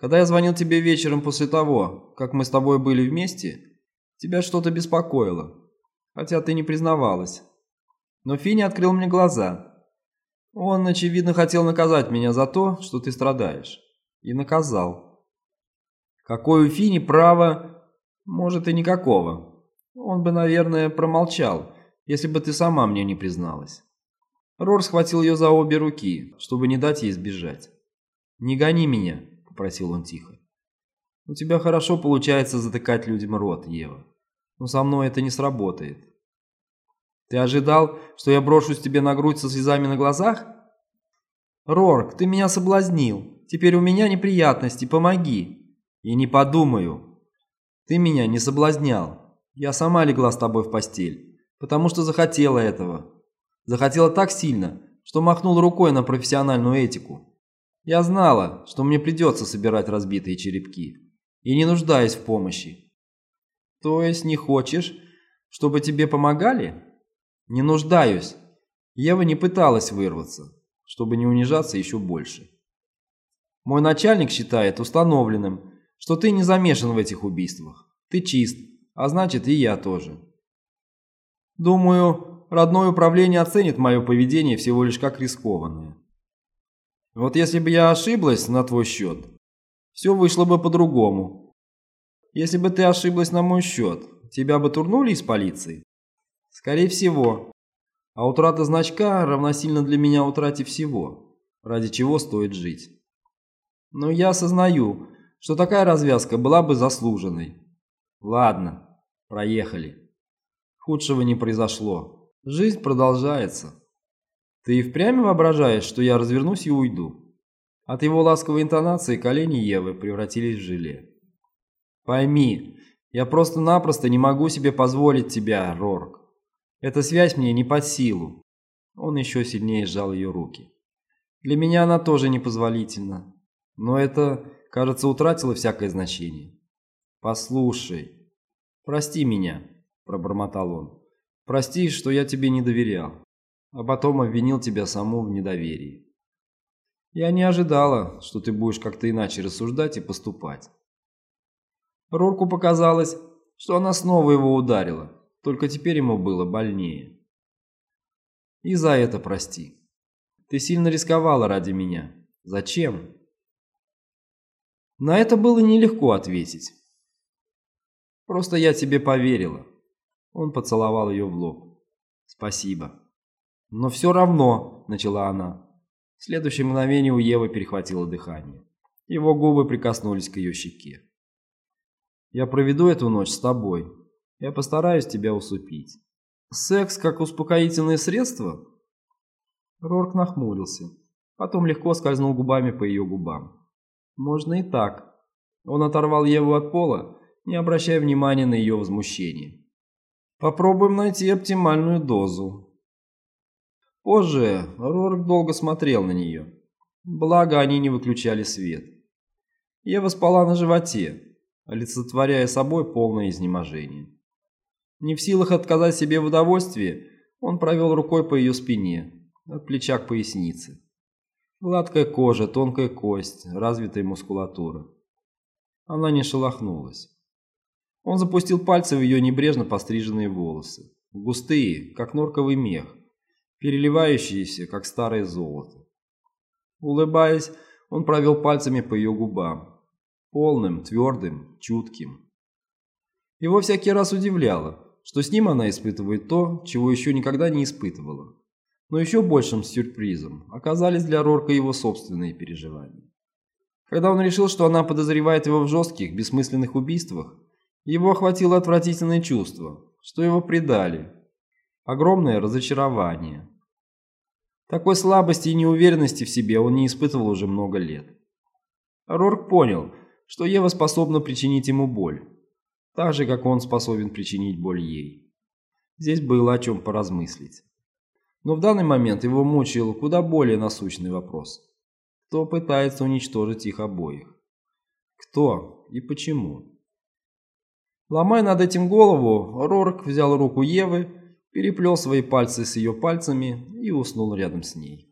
когда я звонил тебе вечером после того, как мы с тобой были вместе, тебя что-то беспокоило, хотя ты не признавалась. Но Финни открыл мне глаза. Он, очевидно, хотел наказать меня за то, что ты страдаешь. И наказал. Какое у Фини право, может и никакого. Он бы, наверное, промолчал, если бы ты сама мне не призналась. Рор схватил ее за обе руки, чтобы не дать ей сбежать. «Не гони меня», — попросил он тихо. «У тебя хорошо получается затыкать людям рот, Ева. Но со мной это не сработает. Ты ожидал, что я брошусь тебе на грудь со слезами на глазах? Рорк, ты меня соблазнил. Теперь у меня неприятности, помоги. И не подумаю. Ты меня не соблазнял. Я сама легла с тобой в постель, потому что захотела этого. Захотела так сильно, что махнул рукой на профессиональную этику. Я знала, что мне придется собирать разбитые черепки, и не нуждаюсь в помощи. То есть не хочешь, чтобы тебе помогали? Не нуждаюсь. Ева не пыталась вырваться, чтобы не унижаться еще больше. Мой начальник считает установленным, что ты не замешан в этих убийствах. Ты чист, а значит и я тоже. Думаю, родное управление оценит мое поведение всего лишь как рискованное. Вот если бы я ошиблась на твой счет, все вышло бы по-другому. Если бы ты ошиблась на мой счет, тебя бы турнули из полиции? Скорее всего. А утрата значка равносильно для меня утрате всего, ради чего стоит жить. Но я осознаю, что такая развязка была бы заслуженной. Ладно, проехали. Худшего не произошло. Жизнь продолжается. Ты и впрямь воображаешь, что я развернусь и уйду? От его ласковой интонации колени Евы превратились в желе. Пойми, я просто-напросто не могу себе позволить тебя, Рорк. Эта связь мне не под силу. Он еще сильнее сжал ее руки. Для меня она тоже непозволительна. Но это, кажется, утратило всякое значение. Послушай, прости меня, пробормотал он. Прости, что я тебе не доверял, а потом обвинил тебя саму в недоверии. Я не ожидала, что ты будешь как-то иначе рассуждать и поступать. Рорку показалось, что она снова его ударила, только теперь ему было больнее. И за это прости. Ты сильно рисковала ради меня. Зачем? На это было нелегко ответить. Просто я тебе поверила. Он поцеловал ее в лоб. «Спасибо». «Но все равно», — начала она. В следующее мгновение у Евы перехватило дыхание. Его губы прикоснулись к ее щеке. «Я проведу эту ночь с тобой. Я постараюсь тебя усыпить». «Секс как успокоительное средство?» Рорк нахмурился. Потом легко скользнул губами по ее губам. «Можно и так». Он оторвал Еву от пола, не обращая внимания на ее возмущение. Попробуем найти оптимальную дозу. Позже Рорк долго смотрел на нее. Благо, они не выключали свет. Ева спала на животе, олицетворяя собой полное изнеможение. Не в силах отказать себе в удовольствии, он провел рукой по ее спине, от плеча к пояснице. Гладкая кожа, тонкая кость, развитая мускулатура. Она не шелохнулась. Он запустил пальцы в ее небрежно постриженные волосы, густые, как норковый мех, переливающиеся, как старое золото. Улыбаясь, он провел пальцами по ее губам, полным, твердым, чутким. Его всякий раз удивляло, что с ним она испытывает то, чего еще никогда не испытывала. Но еще большим сюрпризом оказались для Рорка его собственные переживания. Когда он решил, что она подозревает его в жестких, бессмысленных убийствах, его охватило отвратительное чувство, что его предали. Огромное разочарование. Такой слабости и неуверенности в себе он не испытывал уже много лет. Рорк понял, что Ева способна причинить ему боль, так же, как он способен причинить боль ей. Здесь было о чем поразмыслить. Но в данный момент его мучил куда более насущный вопрос. Кто пытается уничтожить их обоих? Кто и почему? Ломая над этим голову, Рорк взял руку Евы, переплел свои пальцы с ее пальцами и уснул рядом с ней.